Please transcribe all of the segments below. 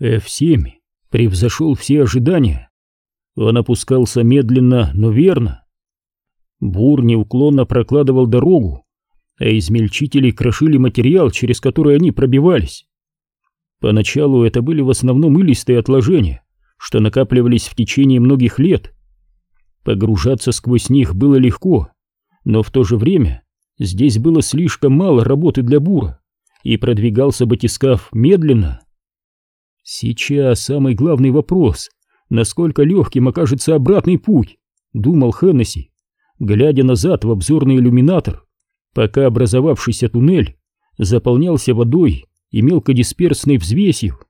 F7 превзошел все ожидания. Он опускался медленно, но верно. Бур неуклонно прокладывал дорогу, а измельчители крошили материал, через который они пробивались. Поначалу это были в основном илистые отложения, что накапливались в течение многих лет. Погружаться сквозь них было легко, но в то же время здесь было слишком мало работы для бура, и продвигался батискаф медленно. Сейчас самый главный вопрос, насколько легким окажется обратный путь, думал Хеннесси, глядя назад в обзорный иллюминатор, пока образовавшийся туннель заполнялся водой и мелкодисперсной взвесью.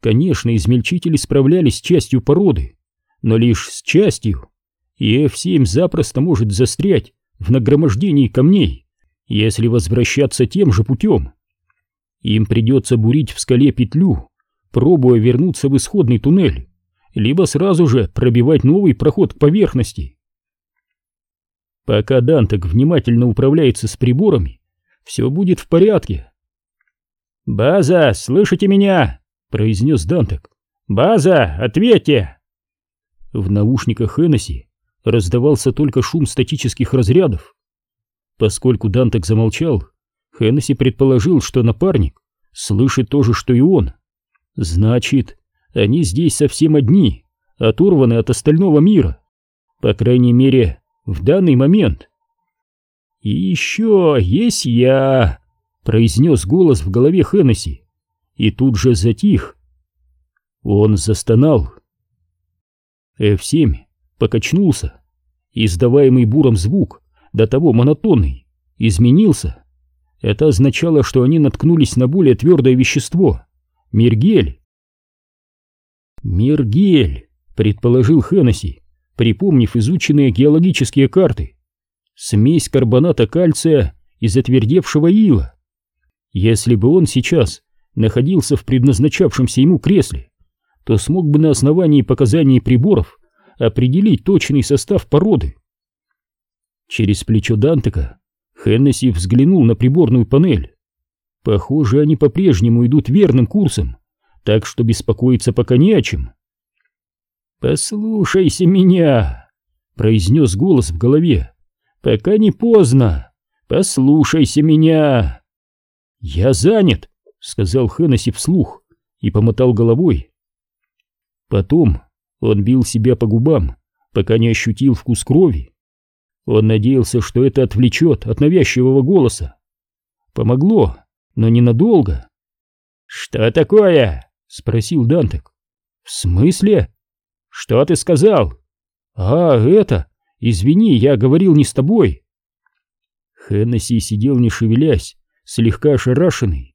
Конечно, измельчители справлялись с частью породы, но лишь с частью, и F7 запросто может застрять в нагромождении камней, если возвращаться тем же путем. Им придется бурить в скале петлю, пробуя вернуться в исходный туннель, либо сразу же пробивать новый проход к поверхности. Пока Дантек внимательно управляется с приборами, все будет в порядке. «База, слышите меня?» — произнес Дантек. «База, ответьте!» В наушниках Хеннесси раздавался только шум статических разрядов. Поскольку Дантек замолчал, Хеннесси предположил, что напарник слышит то же, что и он. Значит, они здесь совсем одни, оторваны от остального мира. По крайней мере, в данный момент. «И еще есть я!» произнес голос в голове Хеннесси и тут же затих. Он застонал. F7 покачнулся. Издаваемый буром звук, до того монотонный, изменился. Это означало, что они наткнулись на более твердое вещество — мергель. «Мергель», — предположил Хеннесси, припомнив изученные геологические карты. «Смесь карбоната кальция и затвердевшего ила. Если бы он сейчас находился в предназначавшемся ему кресле, то смог бы на основании показаний приборов определить точный состав породы. Через плечо Дантека Хеннесси взглянул на приборную панель. Похоже, они по-прежнему идут верным курсом, так что беспокоиться пока не о чем. «Послушайся меня!» — произнес голос в голове. «Пока не поздно! Послушайся меня!» «Я занят», — сказал Хеннесси вслух и помотал головой. Потом он бил себя по губам, пока не ощутил вкус крови. Он надеялся, что это отвлечет от навязчивого голоса. Помогло, но ненадолго. «Что такое?» — спросил Дантек. «В смысле?» «Что ты сказал?» «А, это... Извини, я говорил не с тобой». Хеннесси сидел не шевелясь, слегка ошарашенный.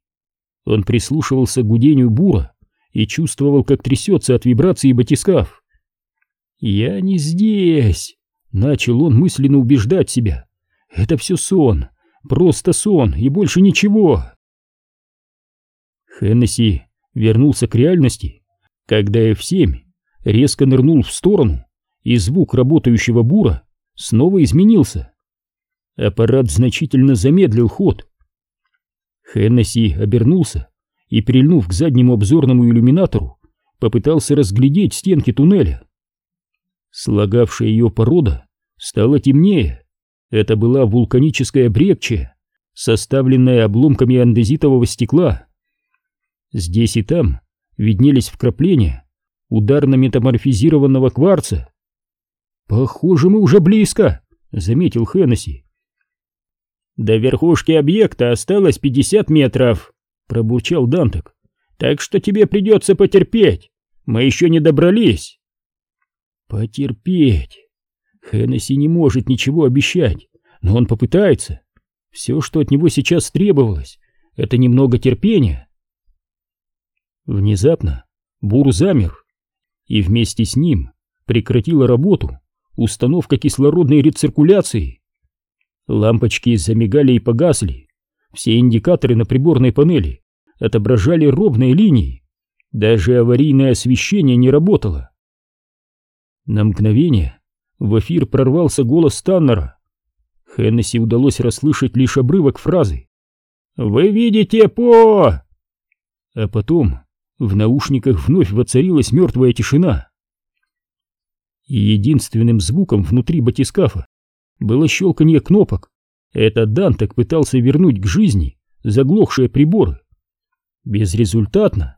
Он прислушивался к гудению бура и чувствовал, как трясется от вибрации батискаф. «Я не здесь!» — начал он мысленно убеждать себя. «Это все сон, просто сон и больше ничего!» Хеннесси вернулся к реальности, когда F7 резко нырнул в сторону, и звук работающего бура снова изменился. Аппарат значительно замедлил ход, Хеннесси обернулся и, прильнув к заднему обзорному иллюминатору, попытался разглядеть стенки туннеля. Слагавшая ее порода стала темнее. Это была вулканическая брекчия, составленная обломками андезитового стекла. Здесь и там виднелись вкрапления ударно-метаморфизированного кварца. «Похоже, мы уже близко», — заметил Хеннесси. «До верхушки объекта осталось 50 метров», — пробурчал Дантек. «Так что тебе придется потерпеть. Мы еще не добрались». «Потерпеть?» Хеннесси не может ничего обещать, но он попытается. Все, что от него сейчас требовалось, это немного терпения. Внезапно Бур замер, и вместе с ним прекратила работу установка кислородной рециркуляции. Лампочки замигали и погасли. Все индикаторы на приборной панели отображали ровные линии. Даже аварийное освещение не работало. На мгновение в эфир прорвался голос Таннера. Хеннесси удалось расслышать лишь обрывок фразы. «Вы видите по...» А потом В наушниках вновь воцарилась мертвая тишина. И единственным звуком внутри батискафа было щелканье кнопок. Это Дантек пытался вернуть к жизни заглохшие приборы. Безрезультатно.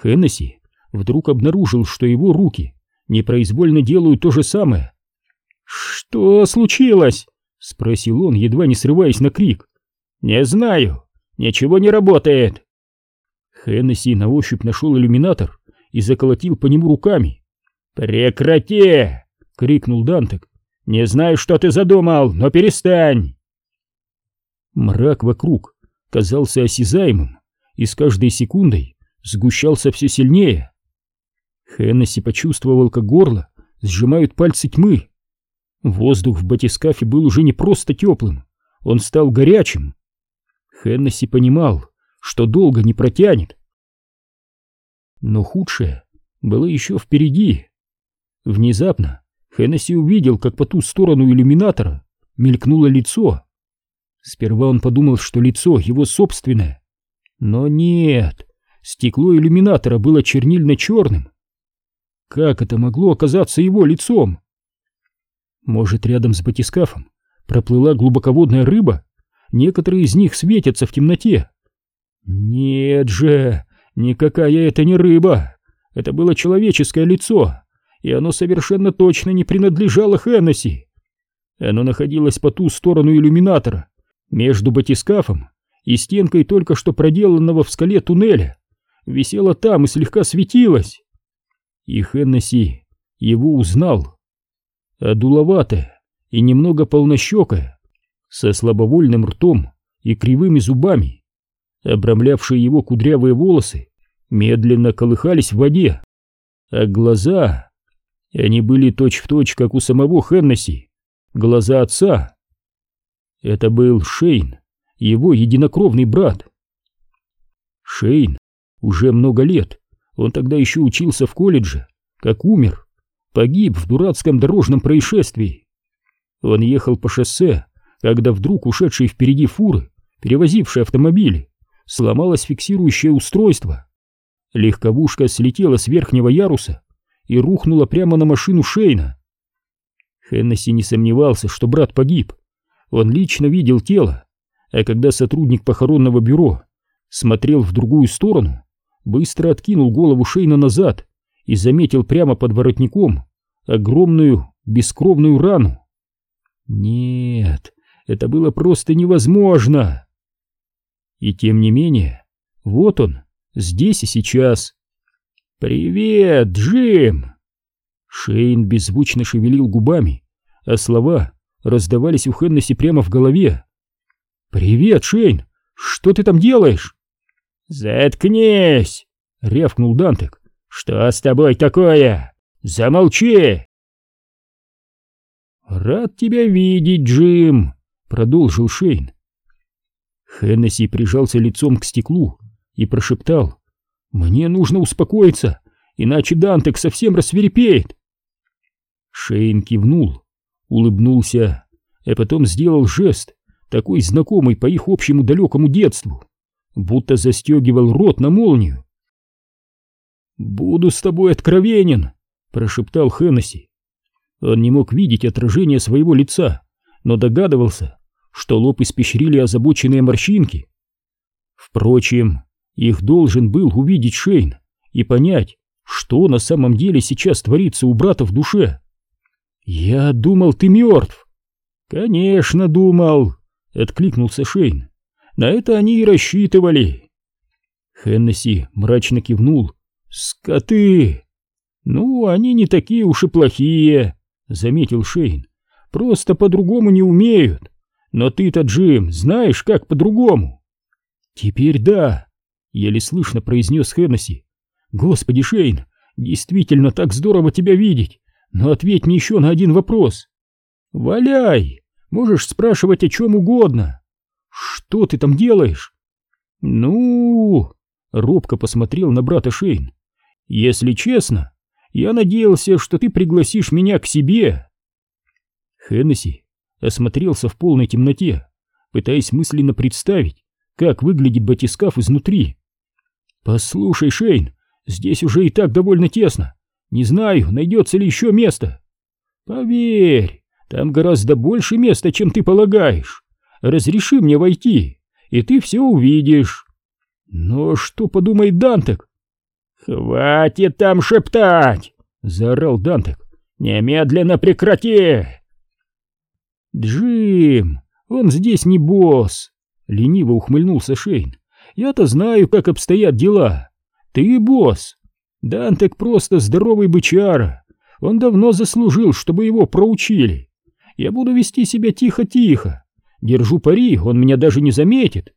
Хеннесси вдруг обнаружил, что его руки непроизвольно делают то же самое. «Что случилось?» — спросил он, едва не срываясь на крик. «Не знаю. Ничего не работает». Хеннесси на ощупь нашел иллюминатор и заколотил по нему руками. «Прекрати!» — крикнул Дантек. «Не знаю, что ты задумал, но перестань!» Мрак вокруг казался осязаемым и с каждой секундой сгущался все сильнее. Хеннесси почувствовал, как горло сжимают пальцы тьмы. Воздух в батискафе был уже не просто теплым, он стал горячим. Хеннесси понимал, что долго не протянет. Но худшее было еще впереди. Внезапно Хеннесси увидел, как по ту сторону иллюминатора мелькнуло лицо. Сперва он подумал, что лицо его собственное. Но нет, стекло иллюминатора было чернильно-черным. Как это могло оказаться его лицом? Может, рядом с батискафом проплыла глубоководная рыба? Некоторые из них светятся в темноте. Нет же, никакая это не рыба. Это было человеческое лицо, и оно совершенно точно не принадлежало Хеннесси. Оно находилось по ту сторону иллюминатора, между батискафом и стенкой только что проделанного в скале туннеля. Висело там и слегка светилось. И Хеннесси его узнал. Одуловатая и немного полнощекая, со слабовольным ртом и кривыми зубами. Обрамлявшие его кудрявые волосы медленно колыхались в воде, а глаза... Они были точь-в-точь, точь, как у самого Хеннесси, глаза отца. Это был Шейн, его единокровный брат. Шейн уже много лет, он тогда еще учился в колледже, как умер, погиб в дурацком дорожном происшествии. Он ехал по шоссе, когда вдруг ушедший впереди фуры, перевозивший автомобили, сломалось фиксирующее устройство. Легковушка слетела с верхнего яруса и рухнула прямо на машину Шейна. Хеннесси не сомневался, что брат погиб. Он лично видел тело, а когда сотрудник похоронного бюро смотрел в другую сторону, быстро откинул голову Шейна назад и заметил прямо под воротником огромную бескровную рану. Нет, это было просто невозможно. И тем не менее, вот он, здесь и сейчас. «Привет, Джим!» Шейн беззвучно шевелил губами, а слова раздавались у Хеннесси прямо в голове. «Привет, Шейн! Что ты там делаешь?» «Заткнись!» — рявкнул Дантек. «Что с тобой такое? Замолчи!» «Рад тебя видеть, Джим!» — продолжил Шейн. Хеннесси прижался лицом к стеклу и прошептал. «Мне нужно успокоиться, иначе Дантек совсем рассверепеет!» Шейн кивнул, улыбнулся, а потом сделал жест, такой знакомый по их общему далекому детству, будто застегивал рот на молнию. «Буду с тобой откровенен», — прошептал Хеннесси. Он не мог видеть отражение своего лица, но догадывался, что лоб испещрили озабоченные морщинки. Впрочем, их должен был увидеть Шейн и понять, что на самом деле сейчас творится у брата в душе. «Я думал, ты мертв». «Конечно, думал», — откликнулся Шейн. «На это они и рассчитывали». Хеннесси мрачно кивнул. «Скоты!» «Ну, они не такие уж и плохие», — заметил Шейн. «Просто по-другому не умеют. Но ты-то, Джим, знаешь, как по-другому?» «Теперь да», — еле слышно произнес Хеннесси. «Господи, Шейн, действительно так здорово тебя видеть, но ответь мне еще на один вопрос». «Валяй! Можешь спрашивать о чем угодно. Что ты там делаешь?» «Ну...» — робко посмотрел на брата Шейн. Если честно, я надеялся, что ты пригласишь меня к себе. Хеннесси осмотрелся в полной темноте, пытаясь мысленно представить, как выглядит батискаф изнутри. «Послушай, Шейн, здесь уже и так довольно тесно. Не знаю, найдется ли еще место». «Поверь, там гораздо больше места, чем ты полагаешь. Разреши мне войти, и ты все увидишь». «Но что подумает Дантек?» «Хватит там шептать!» — заорал Дантек. «Немедленно прекрати!» «Джим, он здесь не босс!» — лениво ухмыльнулся Шейн. «Я-то знаю, как обстоят дела. Ты босс. Дантек просто здоровый бычара. Он давно заслужил, чтобы его проучили. Я буду вести себя тихо-тихо. Держу пари, он меня даже не заметит».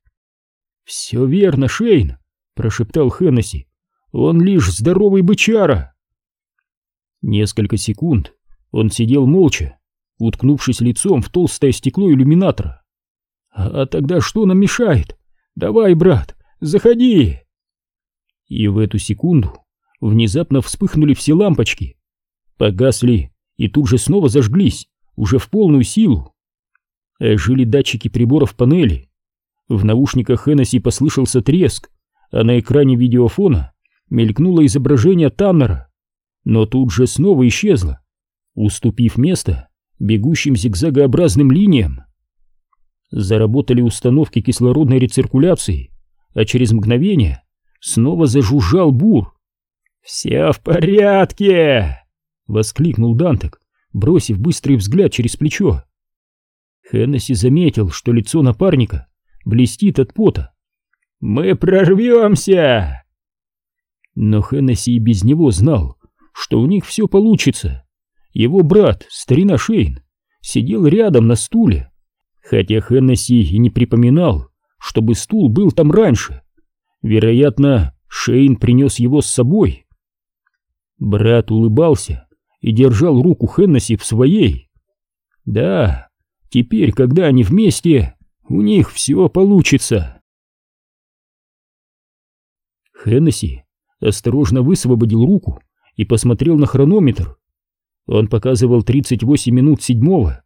«Все верно, Шейн», — прошептал Хеннесси. «Он лишь здоровый бычара». Несколько секунд он сидел молча, уткнувшись лицом в толстое стекло иллюминатора. «А, тогда что нам мешает? Давай, брат, заходи!» И в эту секунду внезапно вспыхнули все лампочки, погасли и тут же снова зажглись, уже в полную силу. Жили датчики приборов панели. В наушниках Хеннесси послышался треск, а на экране видеофона мелькнуло изображение Таннера, но тут же снова исчезло, уступив место бегущим зигзагообразным линиям. Заработали установки кислородной рециркуляции, а через мгновение снова зажужжал бур. «Все в порядке!» — воскликнул Дантек, бросив быстрый взгляд через плечо. Хеннесси заметил, что лицо напарника блестит от пота. «Мы прорвемся!» Но Хеннесси и без него знал, что у них все получится. Его брат, старина Шейн, сидел рядом на стуле, хотя Хеннесси и не припоминал, чтобы стул был там раньше. Вероятно, Шейн принес его с собой. Брат улыбался и держал руку Хеннесси в своей. Да, теперь, когда они вместе, у них все получится. Хеннесси осторожно высвободил руку и посмотрел на хронометр. Он показывал 38 минут седьмого.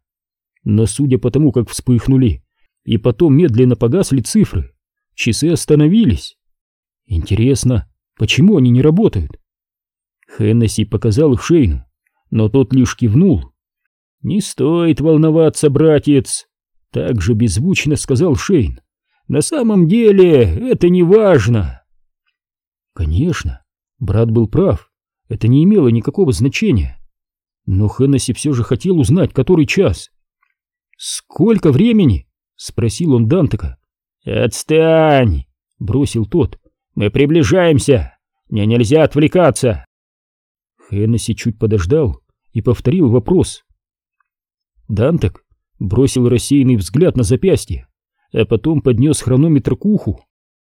Но судя по тому, как вспыхнули, и потом медленно погасли цифры, часы остановились. Интересно, почему они не работают? Хеннесси показал их Шейну, но тот лишь кивнул. «Не стоит волноваться, братец!» Так же беззвучно сказал Шейн. «На самом деле это не важно!» Конечно, брат был прав. Это не имело никакого значения. Но Хеннесси все же хотел узнать, который час. «Сколько времени?» — спросил он Дантека. «Отстань!» — бросил тот. «Мы приближаемся! Мне нельзя отвлекаться!» Хеннесси чуть подождал и повторил вопрос. Дантек бросил рассеянный взгляд на запястье, а потом поднес хронометр к уху.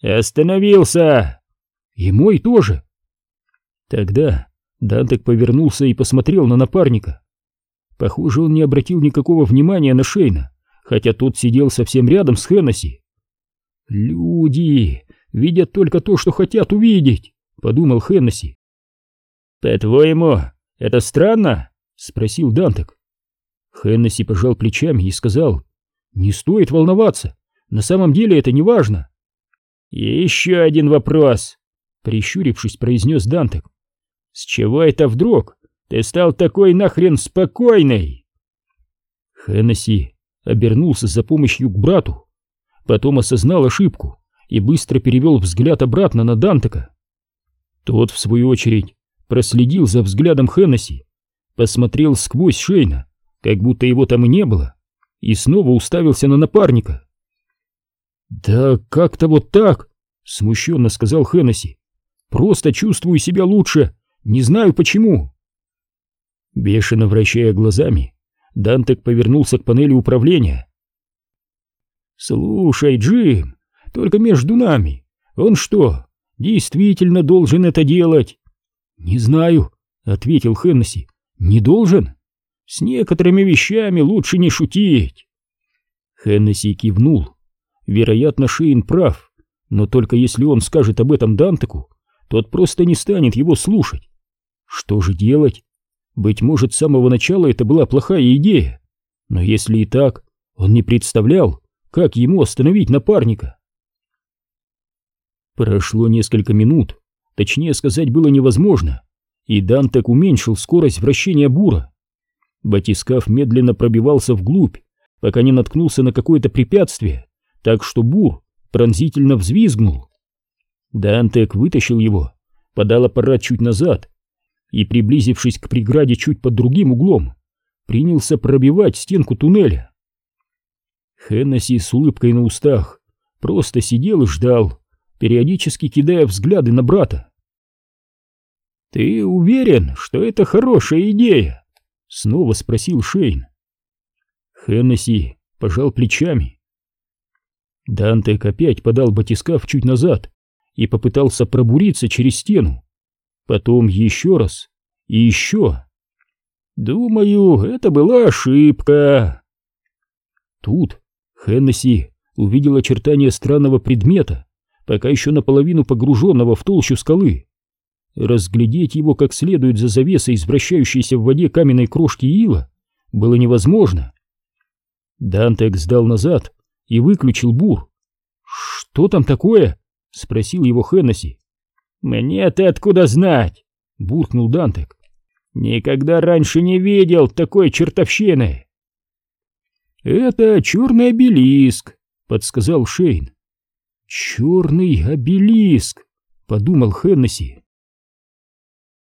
«Остановился!» «И мой тоже!» Тогда Дантек повернулся и посмотрел на напарника. Похоже, он не обратил никакого внимания на Шейна, хотя тот сидел совсем рядом с Хеннесси. «Люди видят только то, что хотят увидеть», — подумал Хеннесси. «По-твоему, это странно?» — спросил Дантек. Хеннесси пожал плечами и сказал, «Не стоит волноваться, на самом деле это не важно». «Еще один вопрос», — прищурившись, произнес Дантек. С чего это вдруг? Ты стал такой нахрен спокойный? Хеннесси обернулся за помощью к брату, потом осознал ошибку и быстро перевел взгляд обратно на Дантека. Тот, в свою очередь, проследил за взглядом Хеннесси, посмотрел сквозь Шейна, как будто его там и не было, и снова уставился на напарника. «Да как-то вот так», — смущенно сказал Хеннесси. «Просто чувствую себя лучше не знаю почему. Бешено вращая глазами, Дантек повернулся к панели управления. «Слушай, Джим, только между нами. Он что, действительно должен это делать?» «Не знаю», — ответил Хеннесси. «Не должен? С некоторыми вещами лучше не шутить». Хеннесси кивнул. Вероятно, Шейн прав, но только если он скажет об этом Дантеку, тот просто не станет его слушать. Что же делать? Быть может, с самого начала это была плохая идея. Но если и так, он не представлял, как ему остановить напарника. Прошло несколько минут, точнее сказать было невозможно, и Дантек уменьшил скорость вращения бура. Батискаф медленно пробивался вглубь, пока не наткнулся на какое-то препятствие, так что бур пронзительно взвизгнул. Дантек вытащил его, подал аппарат чуть назад и, приблизившись к преграде чуть под другим углом, принялся пробивать стенку туннеля. Хеннесси с улыбкой на устах просто сидел и ждал, периодически кидая взгляды на брата. «Ты уверен, что это хорошая идея?» — снова спросил Шейн. Хеннесси пожал плечами. Дантек опять подал батискаф чуть назад и попытался пробуриться через стену. Потом еще раз и еще. «Думаю, это была ошибка». Тут Хеннесси увидел очертания странного предмета, пока еще наполовину погруженного в толщу скалы. Разглядеть его как следует за завесой извращающейся в воде каменной крошки ила было невозможно. Дантек сдал назад и выключил бур. «Что там такое?» — спросил его Хеннесси. «Мне-то откуда знать?» — буркнул Дантек. «Никогда раньше не видел такой чертовщины!» «Это черный обелиск», — подсказал Шейн. «Черный обелиск», — подумал Хеннесси.